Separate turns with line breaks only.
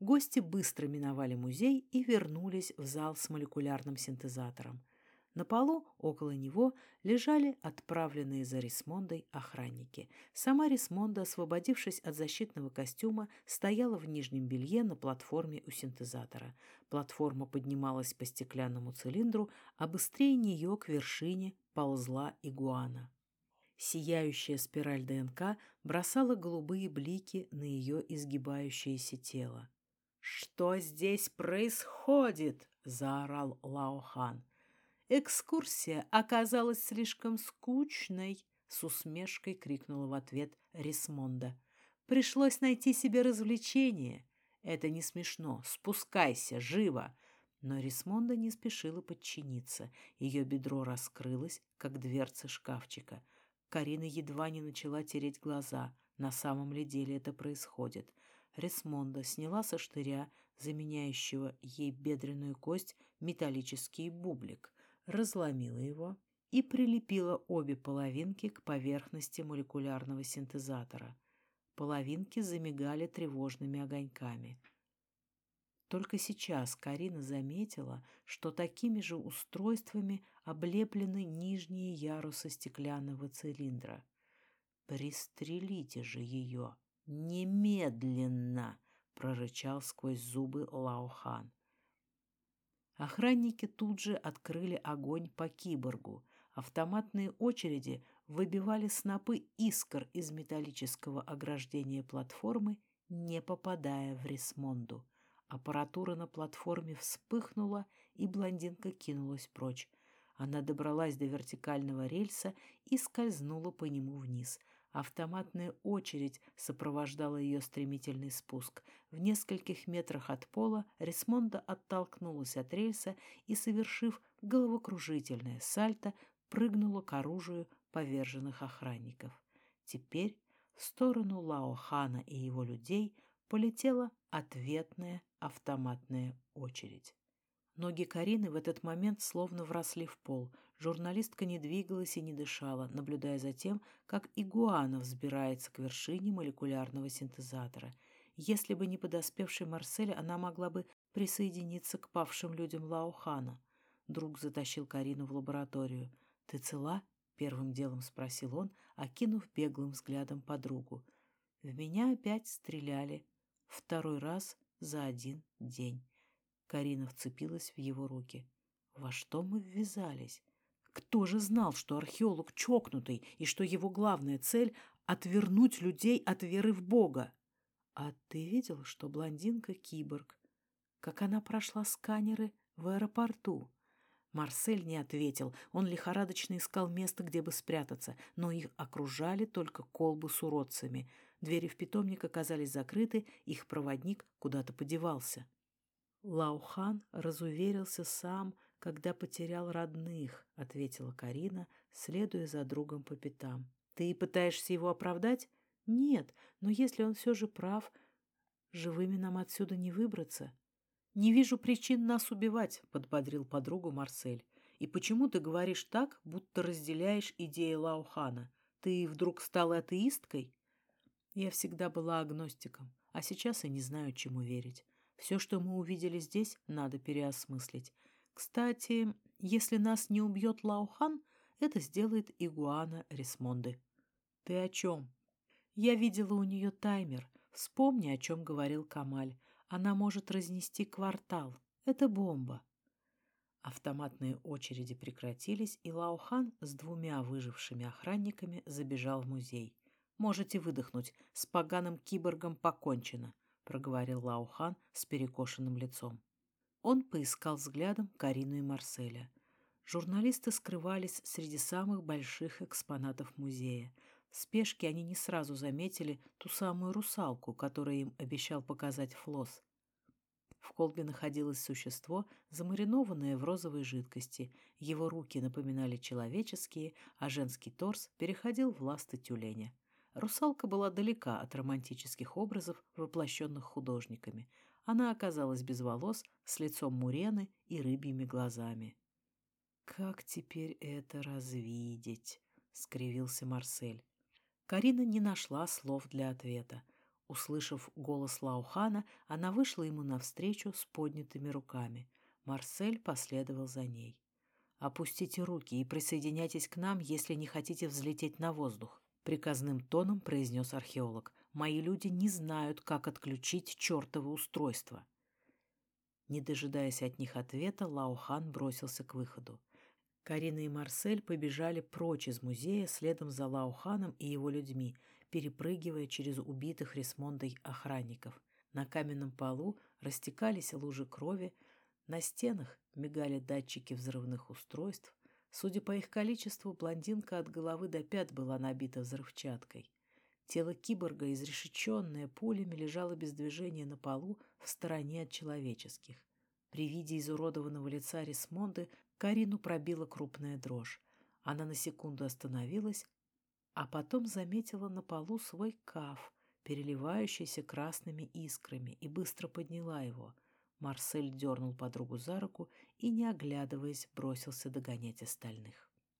Гости быстро миновали музей и вернулись в зал с молекулярным синтезатором. На полу около него лежали отправленные за Рисмондой охранники. Сама Рисмонда, освободившись от защитного костюма, стояла в нижнем белье на платформе у синтезатора. Платформа поднималась по стеклянному цилиндру, а быстрее нее к вершине ползла игуана. Сияющая спираль ДНК бросала голубые блики на ее изгибающееся тело. «Что здесь происходит?» — заорал Лаохан. «Экскурсия оказалась слишком скучной», — с усмешкой крикнула в ответ Рисмонда. «Пришлось найти себе развлечение. Это не смешно. Спускайся, живо!» Но Рисмонда не спешила подчиниться. Ее бедро раскрылось, как дверца шкафчика. Карина едва не начала тереть глаза. На самом ли деле это происходит? Ресмонда сняла со штыря, заменяющего ей бедренную кость, металлический бублик, разломила его и прилепила обе половинки к поверхности молекулярного синтезатора. Половинки замигали тревожными огоньками. Только сейчас Карина заметила, что такими же устройствами облеплены нижние ярусы стеклянного цилиндра. «Пристрелите же ее!» «Немедленно!» — прорычал сквозь зубы Лаохан. Охранники тут же открыли огонь по киборгу. Автоматные очереди выбивали снопы искр из металлического ограждения платформы, не попадая в Рисмонду. Аппаратура на платформе вспыхнула, и блондинка кинулась прочь. Она добралась до вертикального рельса и скользнула по нему вниз. Автоматная очередь сопровождала ее стремительный спуск. В нескольких метрах от пола Ресмонда оттолкнулась от рельса и, совершив головокружительное сальто, прыгнула к оружию поверженных охранников. Теперь в сторону Лао Хана и его людей полетела ответная автоматная очередь. Ноги Карины в этот момент словно вросли в пол. Журналистка не двигалась и не дышала, наблюдая за тем, как игуана взбирается к вершине молекулярного синтезатора. Если бы не подоспевший Марсель, она могла бы присоединиться к павшим людям Лаухана. Друг затащил Карину в лабораторию. «Ты цела?» — первым делом спросил он, окинув беглым взглядом подругу. «В меня опять стреляли. Второй раз за один день». Карина вцепилась в его руки. Во что мы ввязались? Кто же знал, что археолог чокнутый и что его главная цель — отвернуть людей от веры в Бога? А ты видел, что блондинка — киборг? Как она прошла сканеры в аэропорту? Марсель не ответил. Он лихорадочно искал место, где бы спрятаться, но их окружали только колбы с уродцами. Двери в питомник оказались закрыты, их проводник куда-то подевался. Лаухан разуверился сам, когда потерял родных, ответила Карина, следуя за другом по пятам. Ты пытаешься его оправдать? Нет, но если он все же прав, живыми нам отсюда не выбраться. Не вижу причин нас убивать, подбодрил подругу Марсель. И почему ты говоришь так, будто разделяешь идеи Лаухана? Ты вдруг стала атеисткой? Я всегда была агностиком, а сейчас и не знаю, чему верить. Все, что мы увидели здесь, надо переосмыслить. Кстати, если нас не убьет Лаухан, это сделает игуана Рисмонды. Ты о чем? Я видела у нее таймер. Вспомни, о чем говорил Камаль. Она может разнести квартал. Это бомба. Автоматные очереди прекратились, и Лаухан с двумя выжившими охранниками забежал в музей. «Можете выдохнуть. С поганым киборгом покончено проговорил Лаухан с перекошенным лицом. Он поискал взглядом Карину и Марселя. Журналисты скрывались среди самых больших экспонатов музея. В спешке они не сразу заметили ту самую русалку, которую им обещал показать Флос. В колбе находилось существо, замаринованное в розовой жидкости. Его руки напоминали человеческие, а женский торс переходил в ласты тюленя. Русалка была далека от романтических образов, воплощенных художниками. Она оказалась без волос, с лицом мурены и рыбьими глазами. «Как теперь это развидеть?» — скривился Марсель. Карина не нашла слов для ответа. Услышав голос Лаухана, она вышла ему навстречу с поднятыми руками. Марсель последовал за ней. «Опустите руки и присоединяйтесь к нам, если не хотите взлететь на воздух», — приказным тоном произнес археолог. «Мои люди не знают, как отключить чертово устройство». Не дожидаясь от них ответа, Лаухан бросился к выходу. Карина и Марсель побежали прочь из музея следом за Лауханом и его людьми, перепрыгивая через убитых Рисмондой охранников. На каменном полу растекались лужи крови, на стенах мигали датчики взрывных устройств. Судя по их количеству, блондинка от головы до пят была набита взрывчаткой. Тело киборга, изрешеченное пулями, лежало без движения на полу в стороне от человеческих. При виде изуродованного лица Рисмонды Карину пробила крупная дрожь. Она на секунду остановилась, а потом заметила на полу свой каф, переливающийся красными искрами, и быстро подняла его — Марсель дернул подругу за руку и, не оглядываясь, бросился догонять остальных.